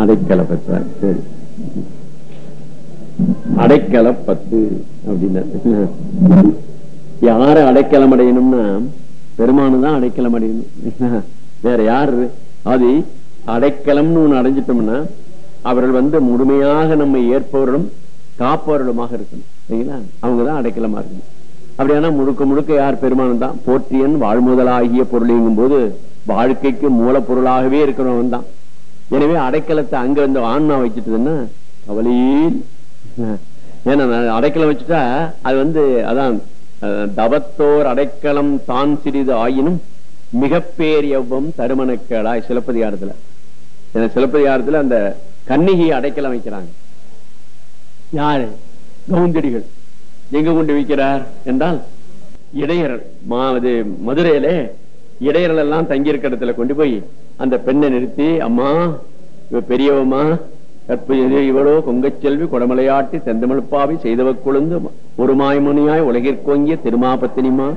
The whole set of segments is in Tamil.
அடைக்கல பத்து சரி. அடைக்கல பத்து அப்படின்னா யார அடைக்கலம் அடையணும்னா பெருமானு தான் அடைக்கலம் அடையணும் வேற யாரு? அது அடைக்கலம்னு ஒண்ணு அடைஞ்சிட்டோம்னா அவர்கள் வந்து முழுமையாக நம்மை ஏற்பவர்களும் காப்பவர்களுமாக இருக்கணும். சரிங்களா? அவங்கதான் அடைக்கலமா இருக்கணும். அப்படியானா முழுக்க முழுக்க யார்? பெருமானம் தான். போற்றியன் வாழ்முதலாகிய பொருளிங்கும் போது வாழ்க்கைக்கு மூலப்பொருளாகவே இருக்கிறவன் தான். எனவே அடைக்கலத்தை அங்க வந்து ஆன்மா வச்சுட்டதுன்னா கவலையில் ஏன்னா அடைக்கலம் வச்சுட்டா அது வந்து அதான் தவத்தோர் அடைக்கலம் தான் சிறிது ஆயினும் மிகப்பேரியவம் தருமணக்கேளாய் சிலப்பதிகாரத்துல. ஏன்னா சிலப்பதிகாரத்துல அந்த கன்னிகையை அடைக்கலம் வைக்கிறாங்க. யாரு? கவுந்தடிகள். எங்க கொண்டு வைக்கிறார் என்றால் இடையரல் மாது மதுரையிலே இடையரல் எல்லாம் தங்கியிருக்க இடத்துல கொண்டு போய் அந்த பெண்ணை நிறுத்தி அம்மா இவ பெரியவம்மா கற்பது இவளோ கொங்கச்செல்வி குடமலையாட்டி கொடமலையாட்டி செந்தமிழ்ப்பாவி செய்தவ கொழுந்து ஒரு மாய்மணியாய் உலகிற்கோங்கிய திருமாபத்தினிமா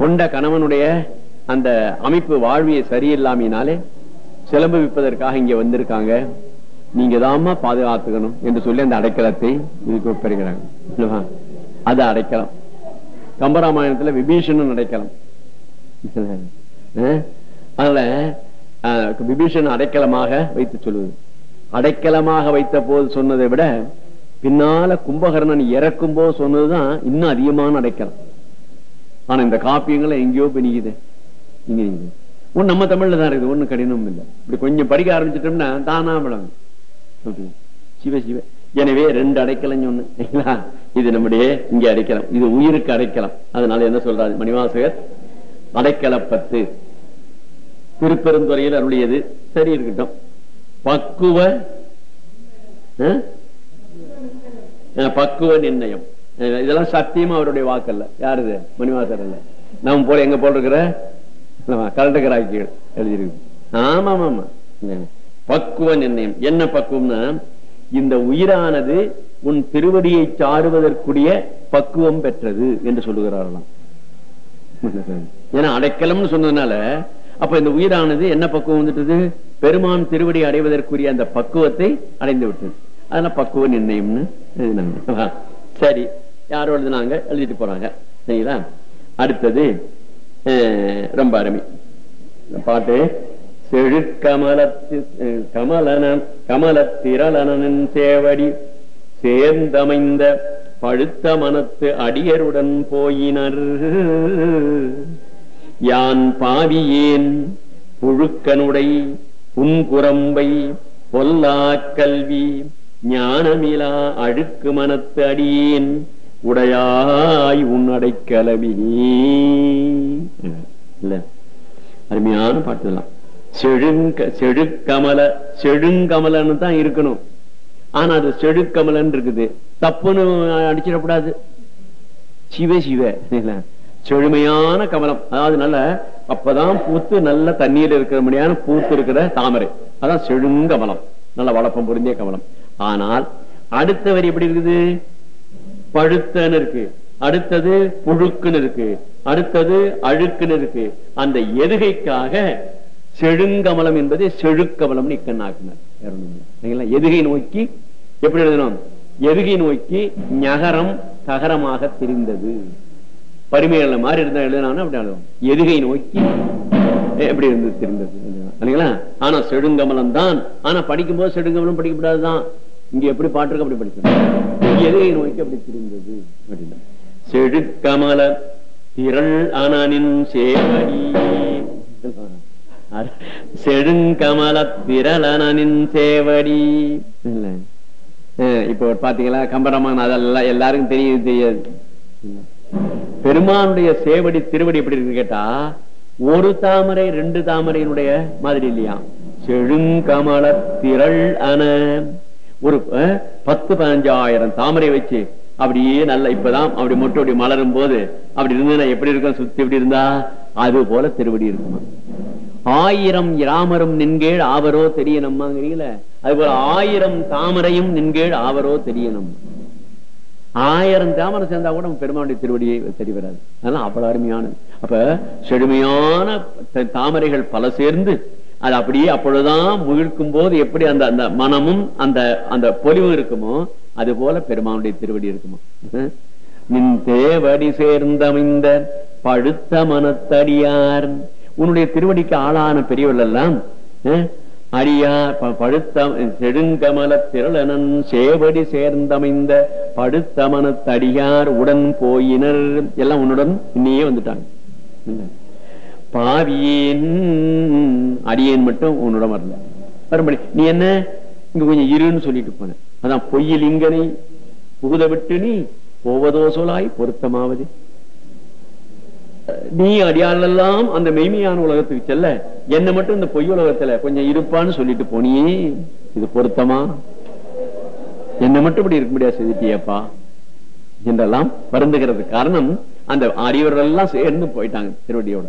கொண்ட கணவனுடைய அந்த அமைப்பு வாழ்விய சரியில்லாமையினாலே சிலம்பு விற்பதற்காக இங்க வந்திருக்காங்க. நீங்க தாமா பாதுகாத்துக்கணும் என்று சொல்லி அந்த அடைக்கலத்தை இதுக்கு பெறுகிறாங்க அது அடைக்கலம். கம்பராமாயணத்துல விபீஷணன் அடைக்கலம். அதனால விபீஷன் அடைக்கலமாக வைத்து சொல்லுவது அடைக்கலமாக வைத்த போது சொன்னதை விட பின்னால கும்பகர்ணன் இறக்கும் போது சொன்னதுதான் இன்னும் அதிகமான அடைக்கலம். ஆனா இந்த காப்பியங்களை எங்கேயோ பிணிக்குது. இங்க ஒண்ணு நம்ம தமிழ்ல தான் இருக்குது ஒண்ணும் கடினம் இல்லை. இப்படி கொஞ்சம் படிக்க ஆரம்பிச்சிட்டோம்னா தானா விளங்கும். சிவ சிவ. எனவே ரெண்டு அடைக்கலம் சொன்னு சரிங்களா? இது நம்முடைய இங்க அடைக்கலாம். இது உயிருக்கு அடைக்கலாம். அதனால என்ன சொல்றாரு மணிவாசகர்? அடைக்கலப்பத்து. திருப்பெருந்துறையில் அருளியது சரி இருக்கட்டும். பக்குவ பக்குவ நிர்ணயம். இதெல்லாம் சத்தியமா அவருடைய வாக்கல்ல. யாருது? மணிவாசர் அல்ல. நம்ம போல எங்க போல இருக்கிற? கலண்டகராக்கிகள் எழுதியிருக்கு. ஆமா ஆமா பக்குவ நிர்ணயம். என்ன பக்குவம்னா இந்த உயிரானது உன் திருவடியை சாருவதற்குரிய பக்குவம் பெற்றது என்று சொல்லுகிறார்களாம். ஏன்னா அடைக்கலம்னு சொன்னதுனால அப்ப இந்த உயிரானது என்ன பக்குவம் வந்துட்டது? பெருமான் திருவடி அடைவதற்குரிய அந்த பக்குவத்தை அடைந்து விட்டது. அதனால பக்குவ நிர்ணயம்னு சரி. யாரோ எழுதுனாங்க? எழுதிட்டு போறாங்க. சரிங்களா? அடுத்தது அஹ், ரொம்ப அருமை. பாட்டு செழுக்கமலத்து கமலனன் கமலன கமலத்திரளனின் சேவடி சேர்ந்தமைந்த பழுத்த மனத்து அடியருடன் போயினர். யான் பாவியேன் புழுக்கனுடை புன்குரம்பை பொல்லா கல்வி ஞானமிலா அழுக்கு மனத்து அடியேன் உடையாய் உன் அடைக்கலவி இல்ல. அருமையான பாட்டு இதெல்லாம் செழுங்க செழுக்கமல செழுங்கமலன்னு தான் இருக்கணும். ஆனா அது செழுக்கமலன் இருக்குது. தப்புன்னு அடிச்சிடக்கூடாது. சிவ சிவ? செழுமையான கமலம். அதாவது நல்ல அப்பதான் பூத்து நல்ல தண்ணீர் இருக்கிற முடியான பூத்து இருக்கிற தாமரை. அதான் செழுங்கமலம். நல்ல வளப்பம் பொருந்திய கமலம். ஆனால் அடுத்த வரி எப்படி இருக்குது? பழுத்தன்னு இருக்கு. அடுத்தது புழுக்குன்னு இருக்கு. அடுத்தது அழுக்குன்னு இருக்கு. அந்த எதுகைக்காக? செழுங்கமலம் என்பது செழுக்கமலம் இக்கண்ணாக்குனர். எதுகை நோக்கி எப்படி எழுதணும்? எதுகை நோக்கி நகரம் தகரமாக தெரிந்தது பரிமையில மாதிரி இருந்தா எழுதினாலும் அப்படி அழுவோம் எதுகை நோக்கி எப்படி இருந்து தெரிந்தது? இல்லைங்களா? ஆனா செடுங்கமலம் தான். ஆனா படிக்கும் போது செடுங்கமலம் படிக்கப்படாதுதான். இங்க எப்படி பாட்டுருக்கு அப்படி படிக்கணும். எதுகை நோக்கி அப்படி தெரிந்தது? அப்படின்னா செடுக்கமல திரள் ஆனானின் சேவடி. செடுங்கமல திரளனின் சேவடி. இல்லை. இப்போ பாத்தீங்களா? கம்பராமான் அதெல்லாம் எல்லாருக்கும் தெரியுது தெரியாது. பெருமானுடைய சேவடி திருவடி எப்படி இருக்கு கேட்டா ஒரு தாமரை ரெண்டு தாமரையினுடைய மாதிரி இல்லையா? செழுங்கமல திரள் அன. ஒரு பத்து பதினஞ்சாயிரம் தாமரை வச்சு அப்படியே நல்லா இப்பதான் அப்படி மொட்டை அப்படி மலரும் போது அப்படி இருந்தா எப்படி இருக்கும்? சுத்தி எப்படி இருந்தா? அது போல திருவடி இருக்குமா? ஆயிரம் இராமரும் நின்கேள் ஆவரோ தெரியணுமாங்கிறீங்கள? அது போல ஆயிரம் தாமரையும் நின்கேள் ஆவரோ தெரியணும். ஆயிரம் தாமரை சேர்ந்தா கூட பெருமானுடைய திருவடியை தெரிய வராது. அதெல்லாம் அவ்வளவு அருமையானது. அப்ப செழுமையான தாமரைகள் பல சேர்ந்து அது அப்படியே அப்பொழுதுதான் முகிழ்க்கும் போது எப்படி அந்த அந்த மனமும் அந்த அந்த பொலிவும் இருக்குமோ அது போல பெருமானுடைய திருவடி இருக்குமோ. நின் தேவடி சேர்ந்தமைந்த பழுத்த மனத்தடியார். உன்னுடைய திருவடிக்கு ஆளான பெரியவர்கள் எல்லாம் அடியார் ப- பழுத்த செழுங்கமல திரளனன் சேவடி சேர்ந்தமைந்த படுத்தமனத்தடியார் உடன் போயினர். எல்லாம் உன்னுடன் இன்னையே வந்துட்டாங்க. இல்ல. பாவியேன். அடியேன் மட்டும் உன்னுடன் வரல. வரும்படி நீ என்ன? இங்க கொஞ்சம் இருன்னு சொல்லிட்டு போன. அதான் பொய்யில் இங்கனை புகுத விட்டு நீ போவதோ சொலாய் பொருத்தமாவது. நீ அடியாளெல்லாம் அந்த மெய்மையான உலகத்துக்கு செல்ல என்ன மட்டும் இந்த பொய் உலகத்துல கொஞ்சம் இருப்பான்னு சொல்லிட்டு போனியே. இது பொருத்தமா? என்ன மட்டும் இப்படி இருக்க முடியாது செதுட்டியப்பா என்றெல்லாம் வருந்துகிறது காரணம் அந்த அடியவர்கள் சேர்ந்து போயிட்டாங்க திருவடியோட.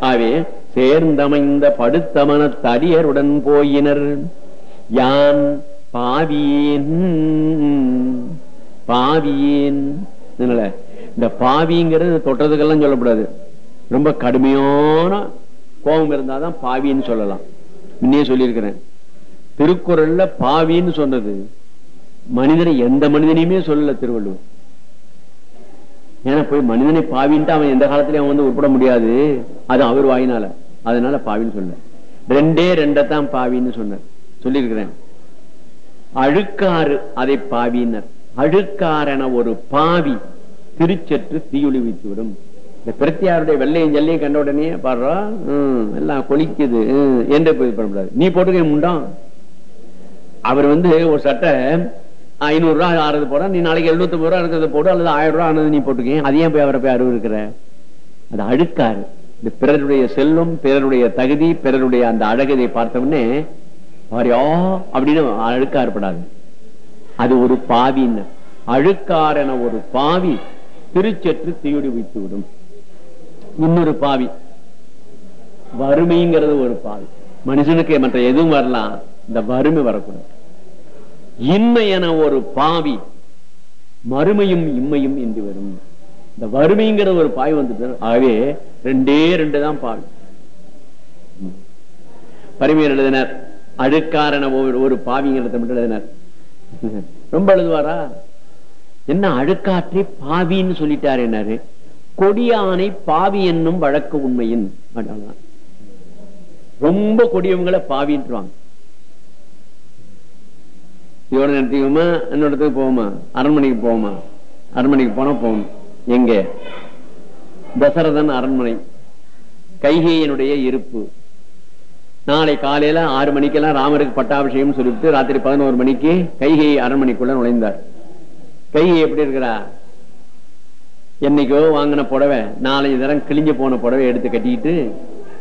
ஆகவே சேர்ந்தமைந்த படுத்தமன தடியருடன் போயினர். யான் பாவியேன்? பாவியேன். இந்த பாவிங்கிறது தொட்டதுக்கெல்லாம் சொல்லக்கூடாது ரொம்ப கடுமையான கோபம் இருந்தாதான் பாவின்னு சொல்லலாம். முன்னே சொல்லியிருக்கிறேன். திருக்குறள்ல பாவின்னு சொன்னது மனிதனை எந்த மனிதனையுமே சொல்லல திருவள்ளுவர். ஏன்னா போய் மனிதனை பாவின்ட்டு அவன் எந்த காலத்திலயும் அவன் வந்து உட்பட முடியாது. அது அவர் வாயினால. அதனால பாவின்னு சொன்ன ரெண்டே ரெண்டத்தான் பாவின்னு சொன்னார் சொல்லியிருக்கிறேன். அழுக்காறு அதை பாவினர் அழுக்காரன ஒரு பாவி திருச்சற்று தீயொளி வைத்து விடும். இந்த பிரத்தியாருடைய வெள்ளையும் ஜல்லையும் கண்ட உடனே பாடுறா எல்லாம் கொலிக்குது என்று போய் பண்ணக்கூடாது நீ போட்டுக்க முண்டாம் அவர் வந்து ஒரு சட்டை ஐநூறு ரூபா ஆறுது போட நீ நாளைக்கு எழுநூத்தி ரூபா இருக்கிறத போடு அல்லது ஆயிரம் ரூபாய் ஆனது நீ போட்டுக்கேன் அது ஏன் போய் அவரை போய் அருவு இருக்கிற அது அழுக்காரு இந்த பிறருடைய செல்வம் பிறருடைய தகுதி பிறருடைய அந்த அழகதை பார்த்தவொடனே வாரியா அப்படின்னு அழுக்காறுபடாது. அது ஒரு பாவின்னு அழுக்காரன ஒரு பாவி திருச்சற்று தீயுடி வைத்து விடும். இன்னொரு பாவி. வறுமைங்கிறது ஒரு பாவி. மனுஷனுக்கு மற்ற எதுவும் வரலாம் இந்த வறுமை வரக்கூடாது. இன்மை என ஒரு பாவி மறுமையும் இம்மையும் என்று வரும். இந்த வறுமைங்கிற ஒரு பாய் வந்துட்டு ஆகவே ரெண்டே ரெண்டு தான் பாவி. பரிமையர் எழுதினர் அழுக்காரன ஒரு ஒரு பாவிங்கிறத மட்டும் எழுதினர். ரொம்ப எழுதுவாரா? என்ன அழுக்காற்றி பாவின்னு சொல்லிட்டாரு என்னாரு? கொடியானை பாவி என்னும் வழக்கு உண்மையின் ரொம்ப கொடியவங்களை பாவின்றாங்க இதோட நிறுத்திக்குமா? இன்னொரு இடத்துக்கு போவோமா? அரண்மனைக்கு போவோமா? அரண்மனைக்கு போனா போகும் எங்க? தசரதன் அரண்மனை. கைகேயனுடைய இருப்பு. நாளை காலையில ஆறு மணிக்கெல்லாம் ராமருக்கு பட்டாபிஷேகம் சொல்லிவிட்டு ராத்திரி பதினோரு மணிக்கு கைகை அரண்மனைக்குள்ள நுழைந்தார். கை எப்படி இருக்கிறா? என்னைக்கோ வாங்கின புடவை நாலஞ்சு தரம் கிழிஞ்சு போன புடவை எடுத்து கட்டிக்கிட்டு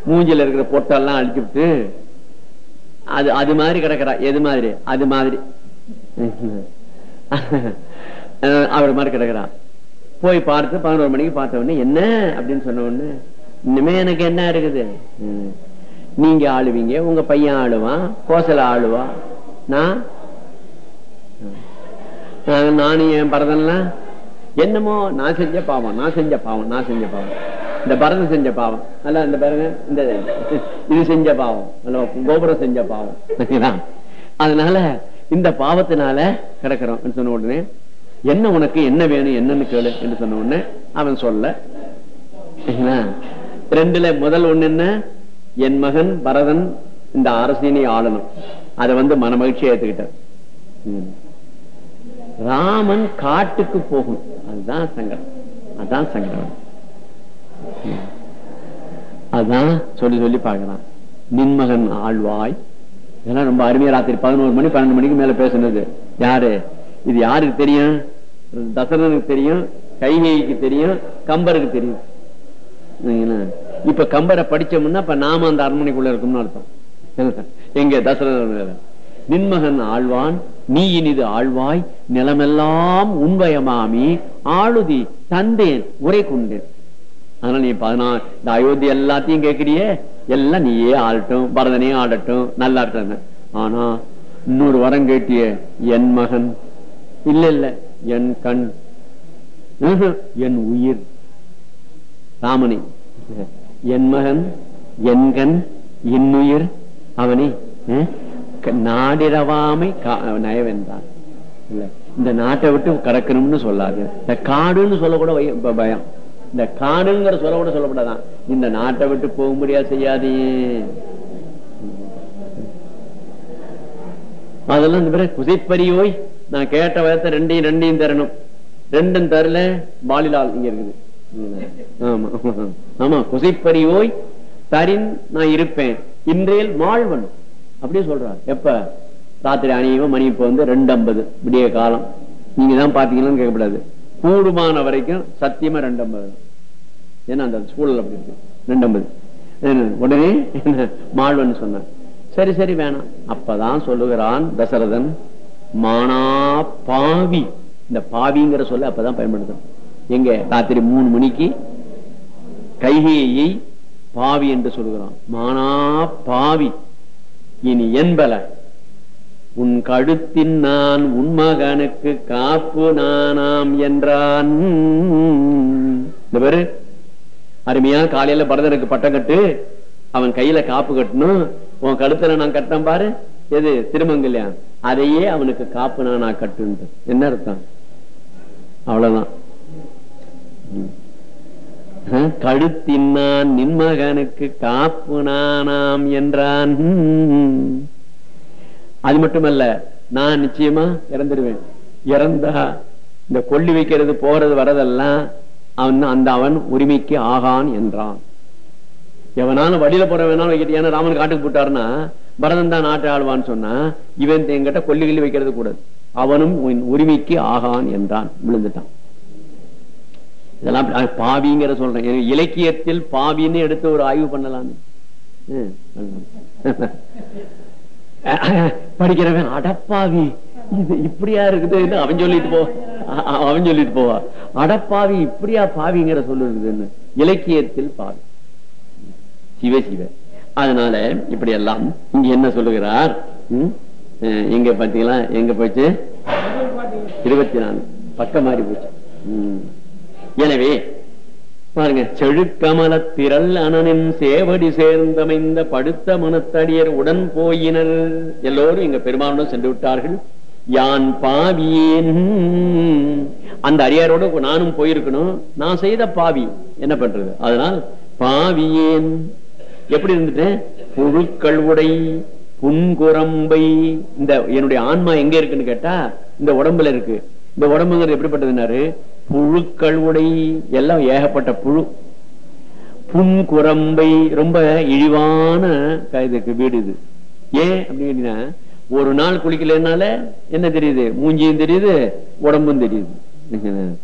மூஞ்சில இருக்கிற பொட்டெல்லாம் அழிச்சுட்டு அது அது மாதிரி கிடக்குறா. எது மாதிரி? அது மாதிரி. அவர் மாதிரி கிடக்குறா. போய் பார்த்து பதினோரு மணிக்கு பார்த்த உடனே என்ன? அப்படின்னு சொன்ன உடனே இனிமே எனக்கு என்ன இருக்குது? நீங்க ஆளுவீங்க உங்க பையன் ஆளுவான் கோசல ஆளுவா? நான் நானும் என் பரதன்லாம் என்னமோ நான் செஞ்ச பாவம் நான் செஞ்ச பாவம் நான் செஞ்ச பாவம். இந்த பரதன் செஞ்ச பாவம். அல்ல இந்த பாருங்க இந்த இது செஞ்ச பாவம். அல்ல கோபுரம் செஞ்ச பாவம். அதனால இந்த பாவத்தினால கிடக்கிறோம் சொன்ன உடனே என்ன உனக்கு என்ன வேணும் என்னன்னு கேளு என்று சொன்ன உடனே அவன் சொல்ல சரிங்களா? ரெண்டுல முதல் ஒண்ணு என்ன? என் மகன் பரதன் இந்த அரசினை ஆளணும். அதை வந்து மனமகிழ்ச்சி ஏத்துக்கிட்டார். ம். ராமன் காட்டுக்கு போகும். அதுதான் சங்கடம். அதான் சங்கடம். அதான் சொல்லி சொல்லி பார்க்கலாம். நின்மகன் ஆழ்வாய். இதெல்லாம் ரொம்ப அருமையா ராத்திரி பதினோரு மணி பன்னெண்டு மணிக்கு மேல பேசுனது. யாரு? இது யாருக்கு தெரியும்? தசரனுக்கு தெரியும் கைகேயிக்கு தெரியும் கம்பருக்கு தெரியும். இப்ப கம்பரை படிச்சோம்னா இப்ப நாம அந்த அரண்மனைக்குள்ள இருக்கும்னு அர்த்தம். எங்க தசரன் நின்மகன் ஆழ்வான் நீ இனிது ஆழ்வாய் நிலமெல்லாம் உண்வயமாமி ஆளுதி தந்தேன் உரை கொண்டேன் அதனால நீ பதினாறு இந்த அயோத்தி எல்லாத்தையும் கேட்கிறியே எல்லாம் நீயே ஆடட்டும் பரதனையும் ஆடட்டும் நல்லா இருக்கணும் ஆனா இன்னொரு வரம் கேட்டிய என் மகன். இல்ல இல்ல என் கண். என் உயிர். ராமனி என் மகன் என் கண் என் அவனி அவனே நாடிரவாமை கா- நயவென்றான். இல்ல இந்த நாட்டை விட்டு கடக்கணும்னு சொல்லாது. இந்த காடுன்னு சொல்லக்கூட பயம். இந்த காடுங்கிற சொல்ல கூட சொல்லப்படாதான். இந்த நாட்டை விட்டு போக முடியாது செய்யாதே. அதெல்லாம் இந்த பிறகு குசைப்பரியோய் நான் கேட்ட வயத்தை ரெண்டையும் ரெண்டையும் தரணும். ரெண்டும் தரல பாலிலால் இங்க இருக்குது. ஆமா ஆமா. குசைப்பரியோய் தரின் நான் இருப்பேன். இன்றையில் மாழ்வன். அப்படியே சொல்றார். எப்ப? ராத்திரி அணியவும் மணி இப்ப வந்து ரெண்டு ஐம்பது விடிய காலம். நீங்க தான் பாத்தீங்கன்னு கேட்கக்கூடாது கூடுமான வரைக்கும் சத்தியமா ரெண்டு ஐம்பது ஏன்னா அந்த சூழல் அப்படி இருக்கு. ரெண்டு ஐம்பது உடனே மாழ்வன் சொன்னார். சரி சரி வேணாம். அப்பதான் சொல்லுகிறான் தசரதன் மானா பாவி. இந்த பாவிங்கிற சொல்ல அப்பதான் பயன்படுத்தணும். எங்க? ராத்திரி மூணு மணிக்கு கைகையை பாவி என்று சொல்லுகிறான். மானா பாவி. இனி என்பல உன் கழுத்தின் நான் உன் மகனுக்கு காப்பு நானாம் என்றான். இந்த பேரு அருமையா காலையில பரதனுக்கு பட்டம் கட்டு அவன் கையில காப்பு கட்டணும் உன் கழுத்துல நான் கட்டினேன் பாரு எது திருமங்கல்யான் அதையே அவனுக்கு காப்பு நானா கட்டுன்ட்டு. என்ன அர்த்தம்? அவ்வளவுதான். கழுத்தின்னான் நான் நின்மகனுக்கு காப்பு நானாம் என்றான். அது மட்டுமல்ல நான் நிச்சயமா இறந்துடுவேன் இறந்தா இந்த கொல்லி வைக்கிறது போறது வரதெல்லாம் அவன் அந்த அவன் உரிமைக்கு ஆகான் என்றான். எவனாலும் வழியில போற வேணாலும் வைக்கிட்டு ஏன்னா ராமன் காட்டுக்கு போட்டாருன்னா பரதன் தான் நாட்டை ஆழ்வான்னு சொன்னா இவன் என்கிட்ட கொல்லி கிள்ளி வைக்கிறது கூடாது. அவனும் உன் உரிமைக்கு ஆகான் என்றான். விழுந்துட்டான். இதெல்லாம் பாவிங்கிற சொல்றேன். இலக்கியத்தில் பாவின்னு எடுத்து ஒரு ஆய்வு பண்ணலாம். படிக்கிறவன் அடப்பாவி. இது இப்படியா இருக்குது? அவன் சொல்லிட்டு போ அவன் சொல்லிட்டு போவா. அடப்பாவி இப்படியா பாவிங்கிற சொல்லுறதுன்னு இலக்கியத்தில் பாவி. சிவ சிவ. அதனால இப்படி எல்லாம் இங்க என்ன சொல்லுகிறார்? எங்க பாத்தீங்களா? எங்க போச்சு? இருபத்தி நாலு. பக்கம் மாறி போச்சு. உம் எனவே பாருங்க செழுக்கமல திரள் அனனின் சேவடி சேர்ந்தமைந்த படுத்த மனத்தடியர் உடன் போயினர் எல்லோரும் எங்க பெருமானுடன் சென்று விட்டார்கள். யான் பாவியேன். அந்த அடியாரோட நானும் போயிருக்கணும். நான் செய்த பாவி. என்ன பண்றது? அதனால் பாவியேன். எப்படி இருந்துட்டேன்? புழுக்கள் உடை புன்குரம்பை. இந்த என்னுடைய ஆன்மா எங்க இருக்குன்னு கேட்டா இந்த உடம்புல இருக்கு. இந்த உடம்புங்கிறது எப்படிப்பட்டதுனாரு புழுக்கள் உடை எல்லாம் ஏகப்பட்ட புழு. புன்குரம்பை ரொம்ப இழிவான இதுக்கு வீடு இது. ஏன் அப்படின்னு ஒரு நாள் குளிக்கலனால என்ன தெரியுது? மூஞ்சியும் தெரியுது உடம்பும் தெரியுது.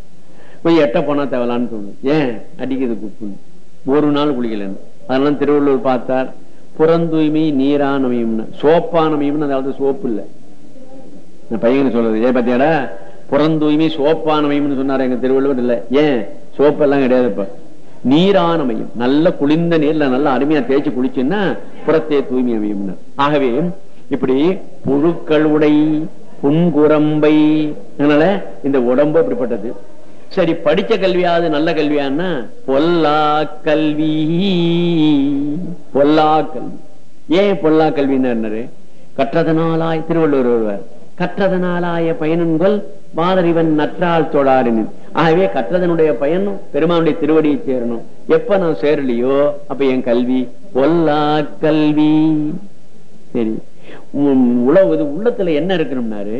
போய் எட்ட போனா தேவலான்னு தோணும் ஏன்? அடிக்குது குப்புன்னு. ஒரு நாள் குளிக்கலன்னு. அதனால திருவள்ளுவர் பார்த்தார் புறந்தூய்மை நீரானமையும் சோப்பானமையும் அந்த அதாவது சோப்பு இல்ல. பையன் சொல்றது ஏன் பாத்தியாடா புறந்தூய்மை சோப்பானமையும் சொன்னாரு எங்க திருவள்ளுவர். இல்ல ஏன்? சோப்பெல்லாம் கிடையாது இப்ப. நீரானமையும் நல்ல குளிர்ந்த நீர்ல நல்லா அருமையா தேய்ச்சி குளிச்சுன்னா புறத்தே தூய்மை அமையும் ஆகவே இப்படி புழுக்கள் உடை புன்குரம்பை அதனால இந்த உடம்பு அப்படிப்பட்டது. சரி படிச்ச கல்வியாவது நல்ல கல்வியான்னா பொல்லா கல்வி. பொல்லா கல்வி. ஏன் பொல்லா கல்வின்னு கற்றதனாலாய் திருவள்ளுவர் ஒருவர் கற்றதனாலாய பயனுங்கள் மாதறிவன் நற்றால் தொழாரினின் ஆகவே கற்றதனுடைய பயனும் பெருமானுடைய திருவடியை சேரணும். எப்ப நான் சேரலையோ அப்ப என் கல்வி பொல்லா கல்வி. சரி. உம் உள்ளத்துல என்ன இருக்கணும்னாரு?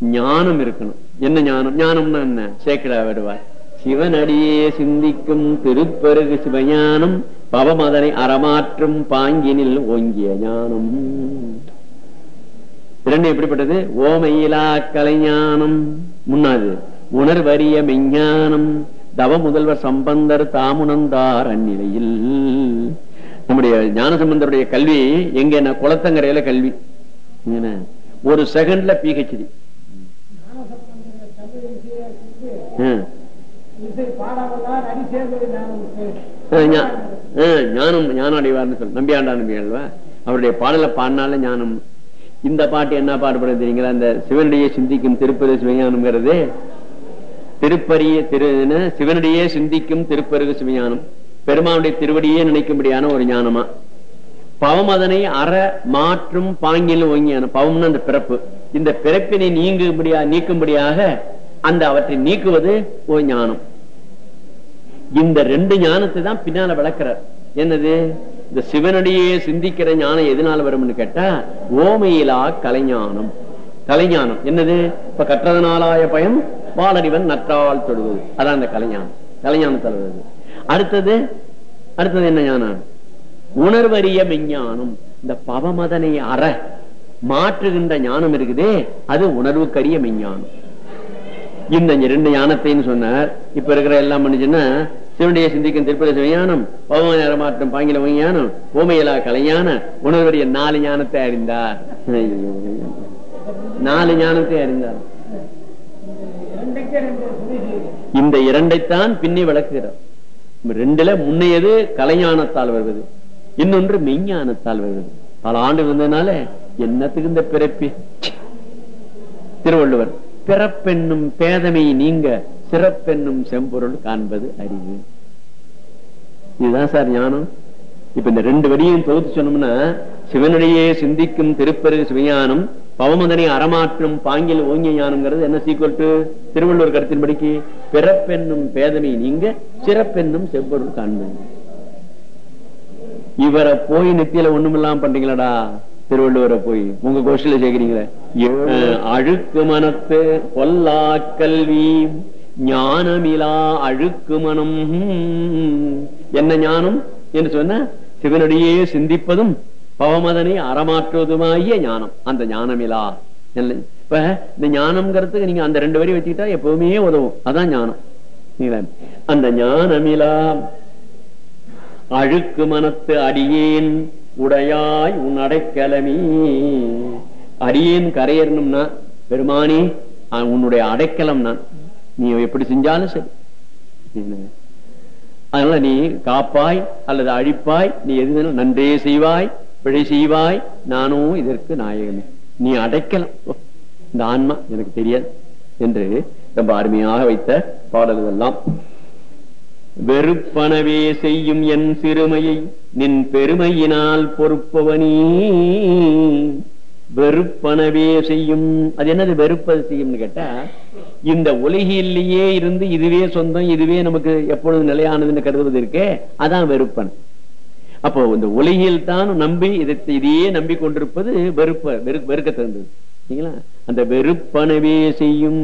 ஞானம் இருக்கணும். என்ன ஞானம்? ஞானம்னா என்ன? சேக்கடா வருவார். சிவனடியே சிந்திக்கும் திருப்பெருகு சிவஞானம் பவமதனை அறமாற்றும் பாங்கினில் ஓங்கிய ஞானம். இரண்டு எப்படிப்பட்டது? ஓமையிலா கலைஞானம். முன்னாது உணர்வறிய மெஞ்ஞானம். தவ முதல்வர் சம்பந்தர் தாமுணந்தார் அந்நிலையில். நம்முடைய ஞானசம்பந்தருடைய கல்வி எங்க என்ன? குளத்தங்கரையில கல்வி. ஒரு செகண்ட்ல பிஹெச்டி ஞானம் ஞானம் அடைவார்னு சொல்லு நம்பியாண்டா நம்பி அல்வா அவருடைய பாடலை பாடினால ஞானம் இந்த பாட்டு என்ன பாடுபடுறது தெரியுங்களா? அந்த சிவனுடைய சிந்திக்கும் திருப்பதி சிவஞானம்ங்கிறது. திருப்பரிய திரு சிவனுடைய சிந்திக்கும் திருப்பருகு சிவஞானம். பெருமானுடைய திருவடியே நினைக்கும்படியான ஒரு ஞானமா. பவம் அதனை அற மாற்றும் பாங்கில் ஓங்கியான பவம்னு அந்த பிறப்பு. இந்த பிறப்பினை நீங்கும்படியா நீக்கும்படியாக அந்த அவற்றை நீக்குவது ஒரு ஞானம். இந்த ரெண்டு ஞானத்தை தான் பின்னால விளக்குறார். என்னது? இந்த சிவனடியே சிந்திக்கிற ஞானம் எதனால வரும்னு கேட்டா ஓமையிலா கலைஞானம். கலைஞானம். என்னது? இப்ப கற்றதனாலாய பயம் பாலடிவன் நற்றால் தொடுவது அதான் அந்த கலைஞானம். கலைஞானம் தருவது அடுத்தது அடுத்தது என்ன ஞானம்? உணர்வறிய மெஞ்ஞானம் இந்த பவமதனை அற மாற்றுகின்ற ஞானம் இருக்குதே அது உணர்வுக்கரிய மெஞ்ஞானம் இந்த ரெண்டு ஞானத்தைன்னு சொன்னார். இப்ப இருக்கிற எல்லாம் பண்ணுச்சுன்னா சிவனுடைய சிந்திக்கும் திருப்பதி சிவஞானம் பவம நிறமாற்றம் பாங்கில விஞ்ஞானம் ஓமையலா கலைஞான உணர்வறிய நாலு ஞானத்தை அறிந்தார். நாலு ஞானத்தை அறிந்தார். இந்த இரண்டைத்தான் பின்னி விளக்குகிறார். ரெண்டுல முன்னையது கலைஞானத்தால் வருவது இன்னொன்று மெய்ஞானத்தால் வருவது. பல ஆண்டு இருந்ததுனால என்னத்துக்கு இந்த பிறப்பி? திருவள்ளுவர் பிறப்பென்னும் பேதமையை நீங்க சிறப்பென்னும் செம்பொருள் காண்பது அறிவு. இதுதான் சார் ஞானம். இப்ப இந்த ரெண்டு வரியும் தொகுத்து சொன்னோம்னா சிவனுடையே சிந்திக்கும் திருப்பெரு சிவஞானம் பவமதனை அறமாற்றும் பாங்கில் ஓங்கிய ஞானம்ங்கிறது என்ன சீக்குவல் டு திருவள்ளுவர் கருத்தின்படிக்கு பிறப்பென்னும் பேதமை நீங்க சிறப்பென்னும் செம்பொருள் காண்பது இவரை போய் நெத்தியில ஒண்ணுமில்லாம பண்றீங்களாடா திருவள்ளுவரை போய். உங்க கோஷ்டில சேர்க்கிறீங்களே. அழுக்கு மனத்து பொல்லா கல்வி. ஞானமிலா அழுக்கு மனம் என்ன ஞானம் என்று சொன்ன சிவனடியே சிந்திப்பதும் பவமதனை அறமாற்றுவதுமாகிய ஞானம். அந்த ஞானமிலா. இப்ப இந்த ஞானம்ங்கிறதுக்கு நீங்க அந்த ரெண்டு வரி வச்சுக்கிட்டா எப்பவுமே உதவும். அதான் ஞானம். அந்த ஞானமிலா அழுக்கு மனத்து அடியேன் உடையாய் உன் அடைக்கலமே. அடியேன் கரையேறணும்னா பெருமானி அஹ், உன்னுடைய அடைக்கலம் நான். நீ எப்படி செஞ்சாலும் சரி. அதனால நீ காப்பாய் அல்லது அழிப்பாய் நீ எது வேணாலும் நன்றே செய்வாய் பிழை செய்வாய் நானும் இதற்கு நாயகமே. நீ அடைக்கலாம். ஓ, இந்த ஆன்மா எனக்கு தெரியாது என்று ரொம்ப அருமையாக வைத்த பாடல்கள் எல்லாம். வெறுப்பனவே செய்யும் என் சிறுமையை நின் பெருமையினால் பொறுப்பவனே. வெறுப்பனவே செய்யும். அது என்னது வெறுப்பது செய்யும்னு கேட்டா இந்த உலகிலேயே இருந்து இதுவே சொந்தம் இதுவே நமக்கு எப்பொழுது நிலையானதுன்னு கருதுவது இருக்கே அதான் வெறுப்பன். அப்போ இந்த உலகில் தான் நம்பி இதை இதையே நம்பி கொண்டிருப்பது வெறுப்ப வெறு வெறுக்க தந்தது சரிங்களா? அந்த வெறுப்பனவே செய்யும்.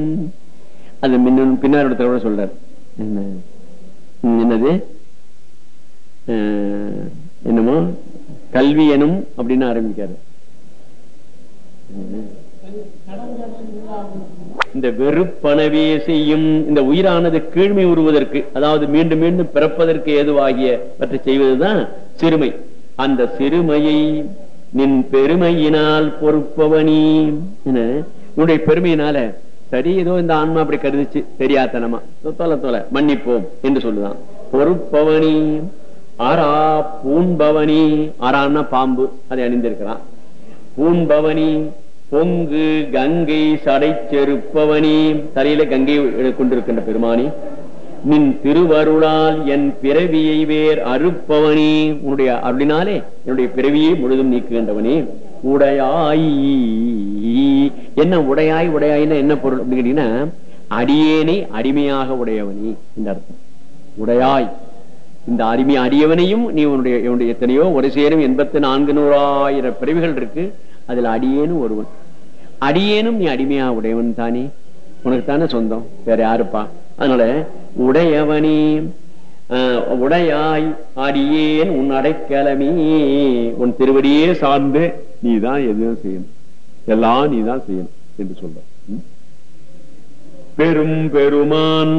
அது மின்ன பின்னாடி கூட சொல்றாரு. என்ன? என்னது? என்னமோ? கல்வி எனும் அப்படின்னு ஆரம்பிக்காரு. இந்த வெறுப்பனவே செய்யும் இந்த உயிரானது கீழ்மை உருவதற்கு அதாவது மீண்டும் மீண்டும் பிறப்பதற்கு ஏதுவாகிய பற்றி செய்வதுதான் சிறுமை. அந்த சிறுமையை நின் பெருமையினால் பொறுப்பவனி. உன்னுடைய பெருமையினால சரி ஏதோ இந்த ஆன்மா அப்படி கருதிச்சு தெரியாதனமா. தொலை தொலை மன்னிப்போம் என்று சொல்லுதான். பொறுப்பவனி அரா பூண்பவனி. ஆறான்னா பாம்பு அதை அணிந்திருக்கிறான். பூம்பவனி பொங்கு கங்கை சடை செருப்பவனி. தலையில கங்கை கொண்டிருக்கின்ற பெருமானி நின் திருவருளால் என் பிறவியை வேர் அறுப்பவனி. உன்னுடைய அருளினாலே என்னுடைய பிறவியை முழுதும் நீக்குகின்றவனே. உடையாய் என்ன உடையாய் உடையாய்னா என்ன பொருள் அப்படின்னு கேட்டீங்கன்னா அடியேனை அடிமையாக உடையவனி இந்த அர்த்தம். உடையாய். இந்த அடிமை அடியவனையும் நீ உன்னுடைய உன்னுடைய எத்தனையோ ஒரு சேரும் எண்பத்தி நான்கு நூறாயிரம் பிறவிகள் இருக்கு. அதுல அடியேனும் ஒருவன். அடியேனும் நீ அடிமையா உடையவன் தானே? உனக்கு தானே சொந்தம் வேற யாருப்பா? அதனால உடையவனே ஆஹ், உடையாய் அடியேன் உன் அடைக்கலமே. உன் திருவடியே சார்ந்து நீதான் எதுவும் செய்யணும். எல்லாம் நீதான் செய்யணும் என்று சொல்ற பெரும் பெருமான்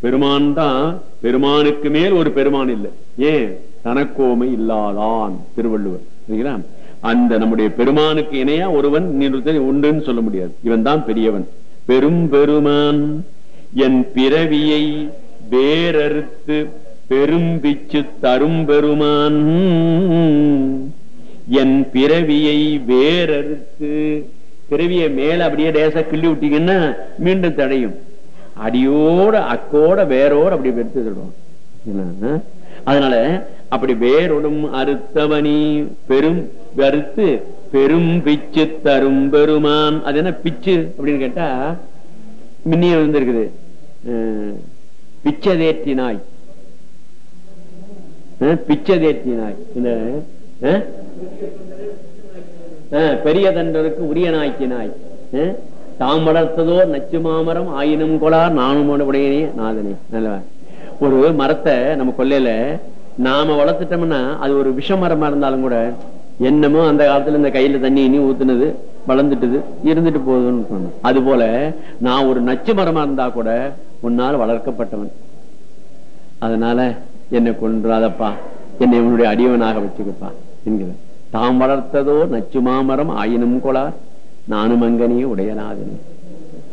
பெருமான் தான் பெருமானுக்கு மேல் ஒரு பெருமான் இல்லை. ஏன்? தனக்கோமை இல்லாதான் திருவள்ளுவர். சரிங்களா? அந்த நம்முடைய பெருமானுக்கு இணையா ஒருவன் உண்டுன்னு சொல்ல முடியாது. இவன் தான் பெரியவன். பெரும் பெருமான் என் பிறவியை வேறறுத்து பெரும்பிச்சு தரும் பெருமான் என் பிறவியை வேறறுத்து பிறவியை மேல அப்படியே டேசா கிள்ளி விட்டீங்கன்னா மீண்டும் தடையும். அடியோட அக்கோட வேரோட அப்படி எடுத்து அதனால அப்படி வேறொடும் அறுத்தவனி. பெரும் அறுத்து பெரும் பிச்சு தரும் பெருமான். அது என்ன பிச்சு அப்படின்னு கேட்டா முன்னிய இருந்திருக்குது அஹ், பிச்சதேற்றினாய். பிச்சதேற்றினாய். இந்த பெரிய தண்டருக்கு உரிய நாய்க்கினாய் தாம் வளர்த்ததோர் நச்சு மாமரம் ஆயினும் கொளார். நானும் உடையனே நாதனே. நல்லவா? ஒரு மரத்தை நம்ம கொல்லையில நாம வளர்த்துட்டோம்னா அது ஒரு விஷ மரமா இருந்தாலும் கூட என்னமோ அந்த காலத்துல இந்த கையில தண்ணி இனி ஊத்துனது வளர்ந்துட்டுது இருந்துட்டு போகுதுன்னு அது போல நான் ஒரு நச்சு மரமா இருந்தா கூட உன்னால் வளர்க்கப்பட்டவன். அதனால என்னை கொன்றாதப்பா. என்னை உன்னுடைய அடியவனாக வச்சுக்கப்பா என்கிற தாம் வளர்த்ததோ நச்சு மாமரம் ஆயினும் கொளார் நானும் அங்கனியே உடையனாதன்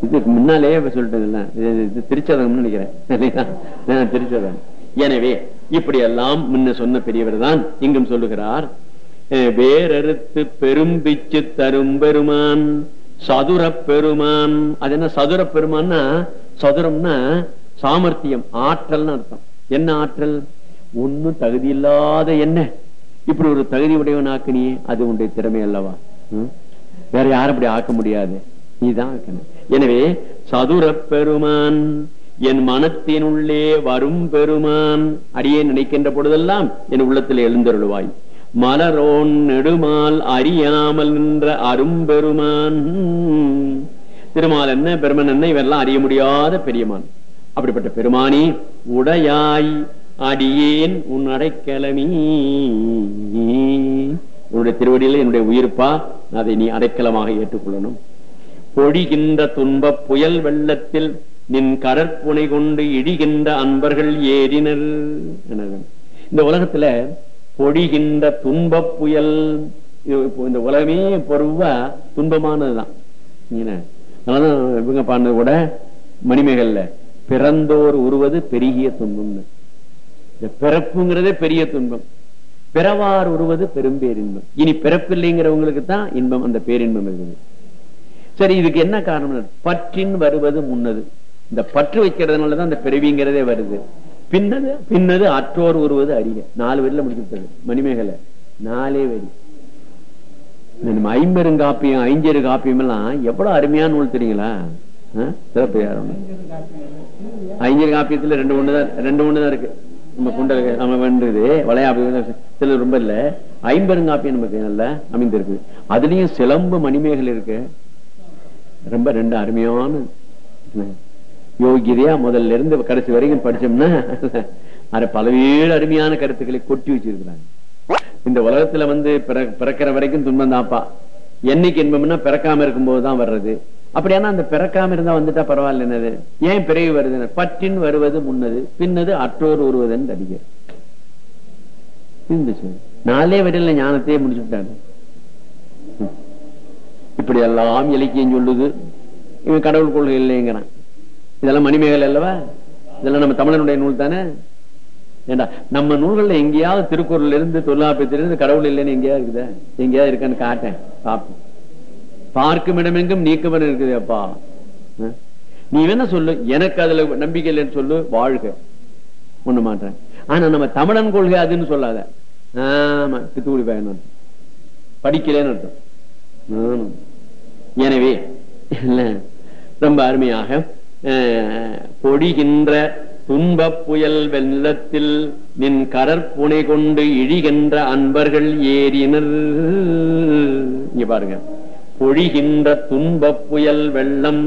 இதுக்கு முன்னாலே சொல்லிட்டது இது திருச்சதம்னு நினைக்கிறேன். திருச்சதம் எனவே இப்படி எல்லாம் முன்ன சொன்ன பெரியவர் தான் இங்கும் சொல்லுகிறார். அஹ், பெரும் பெரும்பிச்சு தரும் பெருமான் சதுர பெருமான். அது என்ன சதுர பெருமான்னா சதுரம்னா சாமர்த்தியம் ஆற்றல்னு அர்த்தம். என்ன ஆற்றல்? ஒன்னும் தகுதி இல்லாத என்ன? இப்படி ஒரு தகுதி உடையவனாக்குனியே அது உன்னுடைய திறமை அல்லவா? வேற யாரும் அப்படி ஆக்க முடியாது. நீதான் ஆக்கணும். எனவே சதுர பெருமான் என் மனத்தினுள்ளே வரும் பெருமான். அடியே நினைக்கின்ற பொழுதெல்லாம் என் உள்ளத்தில் எழுந்தருளுவாய். மலரோன் நெடுமால் அறியாமல் நின்ற அரும்பெருமான் திருமால் என்ன பெருமன் என்ன இவரெல்லாம் அறிய முடியாத பெரியமான். அப்படிப்பட்ட பெருமானி உடையாய். அடியேன் உன் அடைக்கலமி. உன்னுடைய திருவடியில என்னுடைய உயிர்ப்பா அதை நீ அடைக்கலமாக ஏற்றுக்கொள்ளணும். பொழிகின்ற துன்ப புயல் வெள்ளத்தில் நின் கடற்புனை கொண்டு இடிகின்ற அன்பர்கள் ஏறினர். இந்த உலகத்துல பொழிகின்ற துன்ப புயல் இந்த உலகமே பொருவா துன்பமானதுதான். அதனாலதான் இவங்க பாடினது கூட மணிமேகல்ல பிறந்தோர் உருவது பெருகிய துன்பம்னு. இந்த பிறப்புங்கிறதே பெரிய துன்பம். பிறவார் உருவது பெரும்பேரின்பம். இனி பிறப்பில்லைங்கிறவங்களுக்கு தான் இன்பம் அந்த பேரின்பம் இருக்குது. சரி இதுக்கு என்ன காரணம்? பற்றின் வருவது முன்னது. இந்த பற்று வைக்கிறதுனாலதான் அந்த பிறவிங்கிறதே வருது. பின்னது பின்னது அற்றோர் உருவது அறிக நாலு வரியில முடிச்சுட்டது. மணிமேகலை. நாலே வரி. நம்ம ஐம்பெருங்காப்பியம் ஐஞ்சரு காப்பியம் எல்லாம் எவ்வளவு அருமையான நூல் தெரியுங்களா? சிறப்பு யாரும் ஐஞ்சரு காப்பியத்துல ரெண்டு ஒண்ணுதான் ரெண்டு ஒண்ணுதான் இருக்கு. நம்ம குண்டல் நம்ம வேண்டுது வளையாபி சில ரொம்ப இல்ல. ஐம்பெருங்காப்பியம் நமக்கு நல்ல அமைந்திருக்கு. அதுலயும் சிலம்பு மணிமேகலை இருக்கு. ரொம்ப ரெண்டு அருமையான யோகியதையா முதல்ல இருந்து கடைசி வரைக்கும் படிச்சோம்னா அது பல்வேறு அருமையான கருத்துக்களை கொட்டி வச்சிருக்கிறாங்க. இந்த உலகத்துல வந்து பிற- பிறக்கிற வரைக்கும் துன்பம் தான்ப்பா. என்னைக்கு இன்பம்னா பிறக்காம இருக்கும்போது தான் வர்றது. அப்படியானா அந்த பிறக்காம இருந்தா வந்துட்டா பரவாயில்ல என்னது? ஏன் பிறகு வருது பற்றின் வருவது முன்னது பின்னது அற்றோர் வருவதுன்னு அடிக்க இருந்துச்சு நாலே வரையில ஞானத்தையே முடிச்சுட்டாரு இப்படி எல்லாம் இலக்கியம் சொல்லுது. இவன் கடவுள் கொள்கை இல்லைங்கிறான். இதெல்லாம் மணிமேகலை அல்லவா? இதெல்லாம் நம்ம தமிழனுடைய நூல் தானே? ஏண்டா நம்ம நூல்கள்ல எங்கேயாவது திருக்குறள்ல இருந்து தொல்லாப்பியத்திலிருந்து கடவுள் இல்லைன்னு எங்கேயாவது இருக்குதா? எங்கேயாவது இருக்கான்னு காட்டேன் பார்ப்போம் பார்க்கும் இடமெங்கும் நீக்கவன் இருக்குது அப்பா. நீ வேணா சொல்லு எனக்கு அதுல நம்பிக்கை இல்லைன்னு சொல்லு வாழ்க. ஒண்ணு மாட்டேன். ஆனா நம்ம தமிழன் கொள்கை அதுன்னு சொல்லாத. ஆமா பித்துக்குடி பயன் படிக்கலன்னு அர்த்தம். எனவே ரொம்ப அருமையாக அஹ், துன்பப் புயல் வெள்ளத்தில் நின் கடற்புனை கொண்டு இழிகின்ற அன்பர்கள் ஏறினர். இங்க பாருங்க. பொழிகின்ற துன்பப் புயல் வெள்ளம்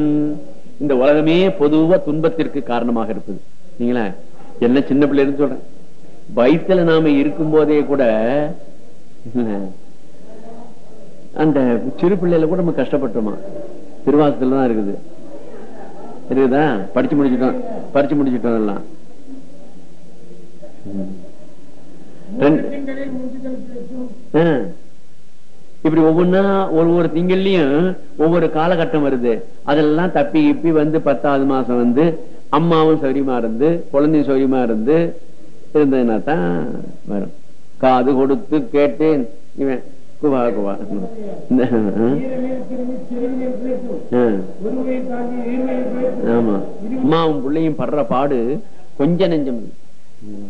இந்த உலகமே பொதுவா துன்பத்திற்கு காரணமாக இருப்பது நீங்களா என்ன சின்ன பிள்ளை இருந்து சொல்றேன். வயிற்றுல நாம இருக்கும் போதே கூட அந்த சிறு பிள்ளையில கூட நம்ம கஷ்டப்பட்டோமா? திருவாசத்துல தான் இருக்குது. இருக்குதா படிச்சு முடிச்சிட்டோம். படிச்சு முடிச்சிட்டோம் எல்லாம். இப்படி ஒவ்வொன்னா ஒரு ஒரு திங்கள்லயும் ஒவ்வொரு காலகட்டம் வருது. அதெல்லாம் தப்பி இப்பி வந்து பத்தாவது மாசம் வந்து அம்மாவும் சௌரியமா இருந்து குழந்தையும் சௌரியமா இருந்து இருந்ததுன்னா தான் வரும். காது கொடுத்து கேட்டேன் இவன் குவா குவா இந்த, ஆ? ஆ. ஆமா அம்மாவும் பிள்ளையும் படுற பாடு கொஞ்ச நெஞ்சம் இல்லை. ம்.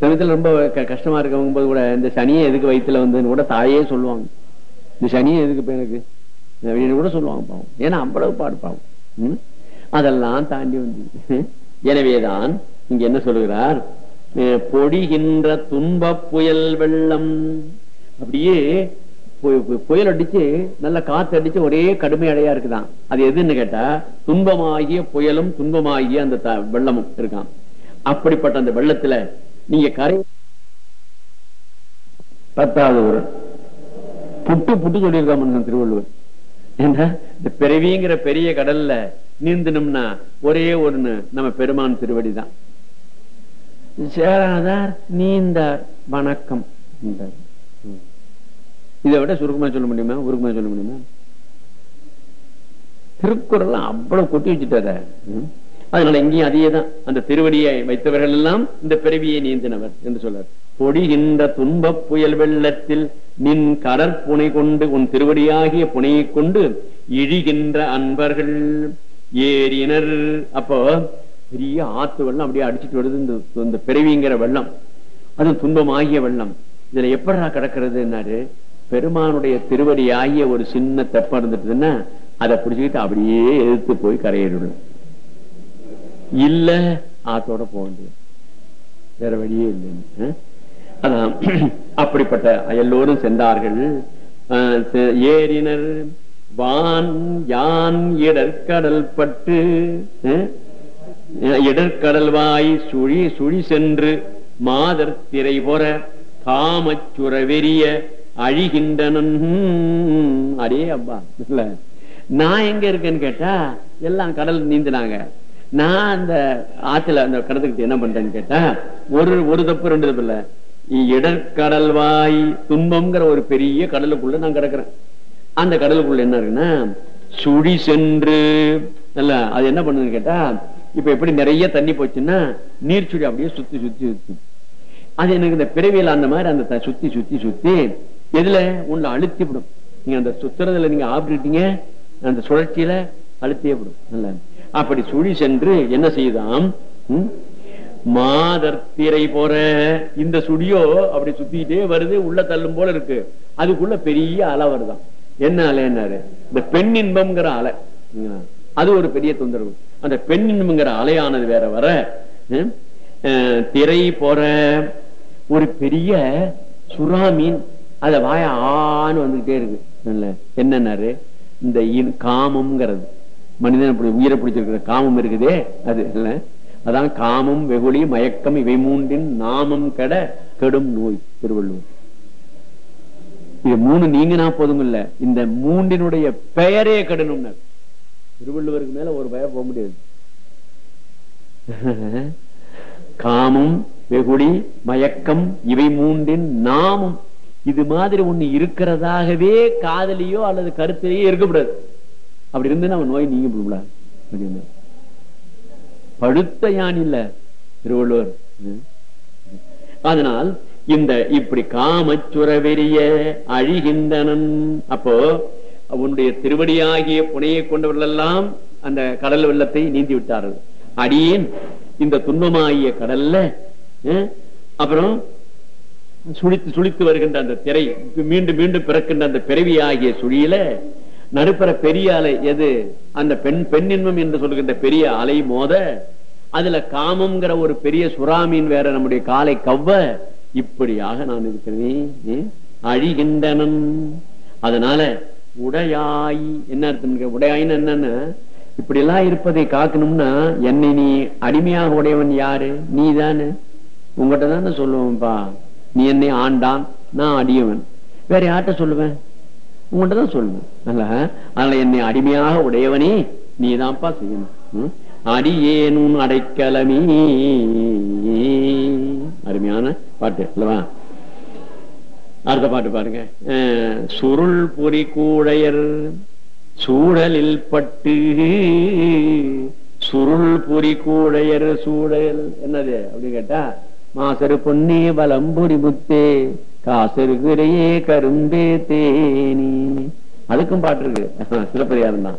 சமயத்துல ரொம்ப க- கஷ்டமா இருக்கவங்க போது கூட இந்த சனியை எதுக்கு வந்து கூட தாயே சொல்லுவாங்க இந்த சனியை எதுக்கு இப்ப எனக்கு அப்படின்னு கூட சொல்லுவாங்க பாவம் ஏன்னா அவ்வளவு பாடு பாவம்? அதெல்லாம் தாண்டி வந்து எனவேதான் இங்க என்ன சொல்லுகிறார் பொடிகின்ற துன்பப் புயல் வெள்ளம் அப்படியே புயல் அடிச்சு நல்ல காத்து அடிச்சு ஒரே கடுமை அடையா இருக்குதான். அது எதுன்னு கேட்டா துன்பமாகிய புயலும் துன்பமாகிய அந்த வெள்ளமும் இருக்கான் அப்படிப்பட்ட அந்த வெள்ளத்துல நீங்க கரை பத்தாவது ஒரு புட்டு புட்டு சொல்லியிருக்காம திருவள்ளுவர். என்ன இந்த பிறவிங்கிற பெரிய கடல்ல நீந்தணும்னா ஒரே ஒண்ணு நம்ம பெருமான் திருவடிதான். சேராதார் நீந்தார் வணக்கம் என்றார். இதை விட சுருக்கமா சொல்ல முடியுமா? உருக்கமா சொல்ல முடியுமா? திருக்குறள் அவ்வளவு கொட்டி வச்சுட்டார அதனால இங்கேயும் அதே தான் அந்த திருவடியை வைத்தவர்கள் எல்லாம் இந்த பிறவியை நீந்தினவர் என்று சொல்றார் பொடிகின்ற துன்ப புயல் வெள்ளத்தில் நின் கடற்புனை கொண்டு உன் திருவடியாகிய புனையை கொண்டு இழிகின்ற அன்பர்கள் ஏறினர். அப்போ பெரிய ஆத்து வெள்ளம் அப்படியே அடிச்சுட்டு வருது இந்த இந்த பிறவிங்கிற வெள்ளம். அது துன்பமாகிய வெள்ளம். இதுல எப்படா கிடக்கிறதுன்னாரு பெருமானுடைய திருவடி ஆகிய ஒரு சின்ன தெப்பம் இருந்துட்டுன்னா அதை பிடிச்சுக்கிட்டு அப்படியே எதிர்த்து போய் கரையேறிடும் இல்ல ஆத்தோட போக வேண்டியது. வேற வழியே இல்லைன்னு அதான் அப்படிப்பட்ட எல்லோரும் சென்றார்கள். ஏறினர். வான் யான் இடற்கடல் பட்டு அஹ், இடர்கடல் வாய் சுழி சுழி சென்று மாதர் திரை பொற காமச்சுர வெறிய அழிகின்றனன். அடே அப்பா இல்ல. நான் எங்க இருக்கேன்னு கேட்டா எல்லாம் கடல் நீந்தினாங்க. நான் அந்த ஆத்துல அந்த கடத்துக்கிட்டு என்ன பண்றேன்னு கேட்டா ஒரு ஒரு தப்பு ரெண்டு தப்பு இல்ல. இடர்கடல் வாய் துன்பம்ங்கிற ஒரு பெரிய கடலுக்குள்ள நான் கிடக்குறேன். அந்த கடலுக்குள்ள என்ன இருக்குன்னா சுழி சென்று இல்ல அது என்ன பண்ணுதுன்னு கேட்டா இப்ப எப்படி நிறைய தண்ணி போச்சுன்னா நீர்ச்சுடி அப்படியே சுத்தி சுத்தி சுத்தி. அது எனக்கு இந்த பிறவியில் அந்த மாதிரி அந்த த- சுத்தி சுத்தி சுத்தி எதுல? உன்ன அழுத்தி விடும். நீங்க அந்த சுத்துறதுல நீங்க ஆப்பிட்டீங்க அந்த சுழற்சியில அழுத்தியே விடும். அப்படி சுழி சென்று என்ன செய்யுதாம் மாதர்த்திரை மாதர் திரை போற இந்த சுடியோ அப்படி சுத்திட்டே வருது உள்ள தள்ளும் போல இருக்கு. அதுக்குள்ள பெரிய அலை வருதாம் என்ன அலைன்னாரு? இந்த பெண் இன்பம்ங்கிற அலை. அது ஒரு பெரிய தொந்தரவு. அந்த பெண் இன்பம்ங்கிற அலையானது வேற வர அஹ், திரை போற ஒரு பெரிய சுறா மீன். அத வாய ஆன்னு வந்துகிட்டே இருக்கு. என்னன்னாரு? இந்த காமம்ங்கிறது. மனிதன் உயிரை பிடிச்சிருக்கிற காமம் இருக்குதே அது இல்ல? அதான் காமம் வெகுளி மயக்கம் இவை மூன்றின் நாமம் கெட கெடும் நோய் திருவள்ளுவர். இது மூணு நீங்கினா போதும் இல்ல இந்த மூன்றினுடைய பெயரே கெடணும் திருவள்ளுவருக்கு மேல ஒரு பய போக முடியாது. காமம் வெகுளி மயக்கம் இவை மூன்றின் நாமம். இது மாதிரி ஒண்ணு இருக்கிறதாகவே காதலியோ அல்லது கருத்திலேயோ இருக்கக்கூடாது. அப்படி இருந்து நம்ம நோய் நீங்க விடக்கூடாது படுத்த யான் இல்ல திருவள்ளுவர். அதனால் இந்த இப்படி காமச்சுரவெறிய அழிகின்றனன். அப்போ உன்னுடைய திருவடியாகிய புனையை கொண்டவர்கள் எல்லாம் அந்த கடல் வெள்ளத்தை நீந்தி விட்டார்கள். அடியேன் இந்த துன்பமாகிய கடல்ல அப்புறம் சுழித்து சுழித்து வருகின்ற அந்த திரை மீண்டும் மீண்டும் பிறக்கின்ற அந்த பிறவி ஆகிய சுழியில நடுப்புற பெரிய அலை எது அந்த பெண் பெண்ணின்மம் என்று சொல்லுகின்ற பெரிய அலை மோத அதுல காமம்ங்கிற ஒரு பெரிய சுறாமீன் வேற நம்முடைய காலை கவ்வ இப்படியாக நான் இருக்கிறேன் ஏ? அழிகின்றனன். அதனால உடையாய் என்ன அர்த்தம் உடையாயின்னு என்னன்னு? இப்படி எல்லாம் இருப்பதை காக்கணும்னா என்னை நீ அடிமையாக உடையவன் யாரு? நீ தானே உங்ககிட்ட தானே சொல்லுவோம்ப்பா. நீ என்னை ஆண்டான் நான் அடியவன். வேற யார்கிட்ட சொல்லுவேன்? உங்கள்கிட்ட தான் சொல்லுவேன். அல்ல அதனால என்னை அடிமையாக உடையவனே நீதான்ப்பா செய்யணும். அடியேனும் அடைக்கலமே. அருமையான பாட்டு அல்லவா? அடுத்த பாட்டு பாருங்க. அஹ், சுருள் பொறி கூடையர் சூழலில் பட்டு சுருள் பொறி கூடையர் சூழல் என்னது அப்படின்னு கேட்டா மாசரு பொன்னே வலம்புரி முத்தே காசருக்குறையே கரும்பே தேனி. அதுக்கும் பாட்டு இருக்கு. சிலப்பதிகாரம் தான்